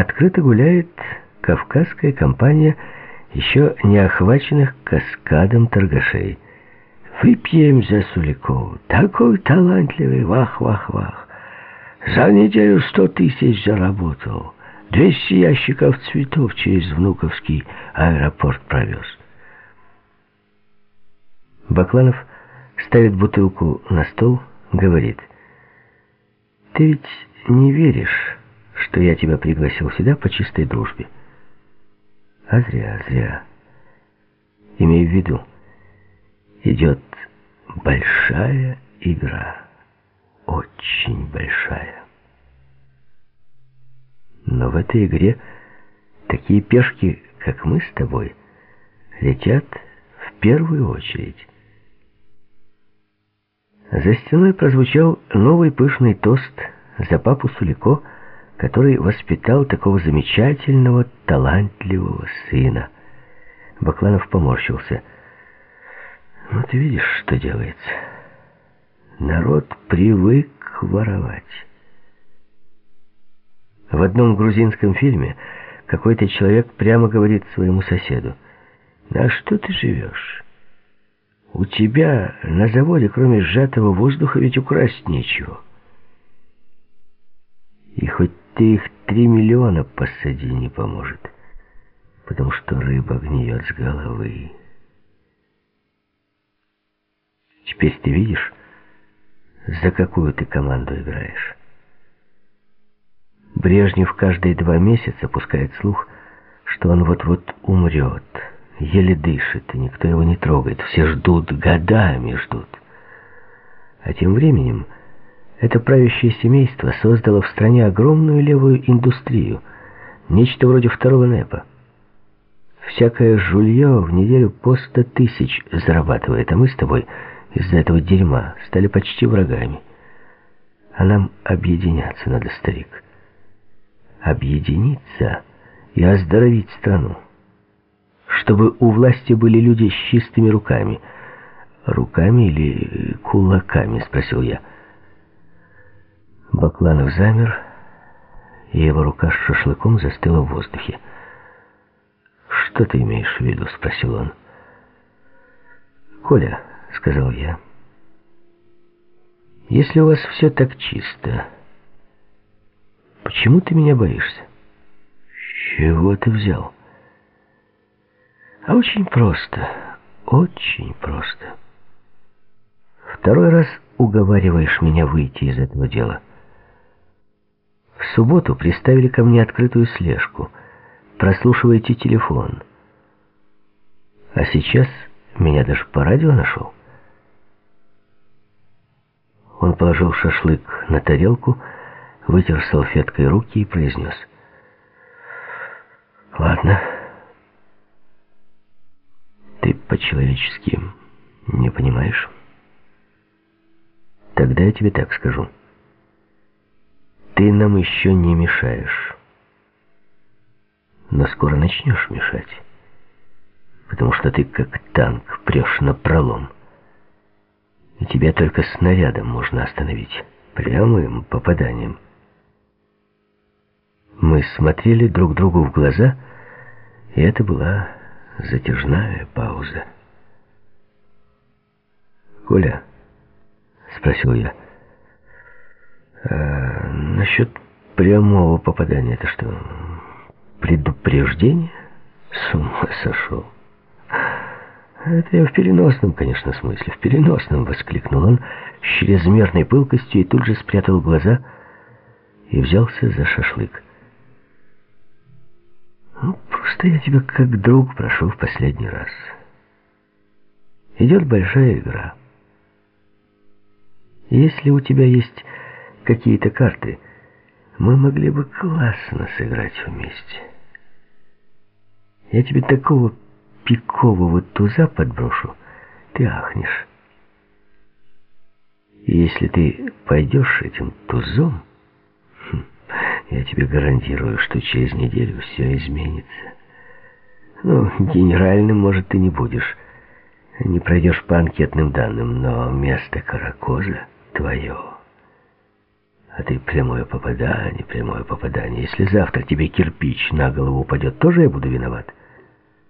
открыто гуляет кавказская компания еще не охваченных каскадом торгашей. Выпьем за Суликову. Такой талантливый, вах-вах-вах. За неделю сто тысяч заработал. Двести ящиков цветов через Внуковский аэропорт провез. Бакланов ставит бутылку на стол, говорит. Ты ведь не веришь, что я тебя пригласил сюда по чистой дружбе. А зря, зря. Имею в виду, идет большая игра. Очень большая. Но в этой игре такие пешки, как мы с тобой, летят в первую очередь. За стеной прозвучал новый пышный тост за папу Сулико, который воспитал такого замечательного, талантливого сына. Бакланов поморщился. «Ну, ты видишь, что делается. Народ привык воровать». В одном грузинском фильме какой-то человек прямо говорит своему соседу, «На что ты живешь? У тебя на заводе, кроме сжатого воздуха, ведь украсть нечего». И хоть ты их три миллиона посади, не поможет, потому что рыба гниет с головы. Теперь ты видишь, за какую ты команду играешь. Брежнев каждые два месяца пускает слух, что он вот-вот умрет, еле дышит, и никто его не трогает. Все ждут, годами ждут. А тем временем это правящее семейство создало в стране огромную левую индустрию, нечто вроде второго НЭПа. Всякое жулье в неделю по сто тысяч зарабатывает, а мы с тобой из-за этого дерьма стали почти врагами. А нам объединяться надо, старик. Объединиться и оздоровить страну. Чтобы у власти были люди с чистыми руками. Руками или кулаками, спросил я. Бакланов замер, и его рука с шашлыком застыла в воздухе. «Что ты имеешь в виду?» — спросил он. «Коля», — сказал я, — «если у вас все так чисто, почему ты меня боишься?» «Чего ты взял?» «А очень просто, очень просто. Второй раз уговариваешь меня выйти из этого дела». В субботу приставили ко мне открытую слежку. Прослушивайте телефон. А сейчас меня даже по радио нашел. Он положил шашлык на тарелку, вытер салфеткой руки и произнес. «Ладно, ты по-человечески не понимаешь. Тогда я тебе так скажу». Ты нам еще не мешаешь. Но скоро начнешь мешать. Потому что ты как танк прешь на пролом. И тебя только снарядом можно остановить. Прямым попаданием. Мы смотрели друг другу в глаза, и это была затяжная пауза. «Коля?» — спросил я. А насчет прямого попадания, это что, предупреждение? С ума сошел. Это я в переносном, конечно, смысле. В переносном, воскликнул он с чрезмерной пылкостью и тут же спрятал глаза и взялся за шашлык. Ну, просто я тебя как друг прошу в последний раз. Идет большая игра. Если у тебя есть какие-то карты, мы могли бы классно сыграть вместе. Я тебе такого пикового туза подброшу, ты ахнешь. И если ты пойдешь этим тузом, хм, я тебе гарантирую, что через неделю все изменится. Ну, генеральным, может, ты не будешь. Не пройдешь по анкетным данным, но место Каракоза твое. А ты прямое попадание, прямое попадание. Если завтра тебе кирпич на голову упадет, тоже я буду виноват.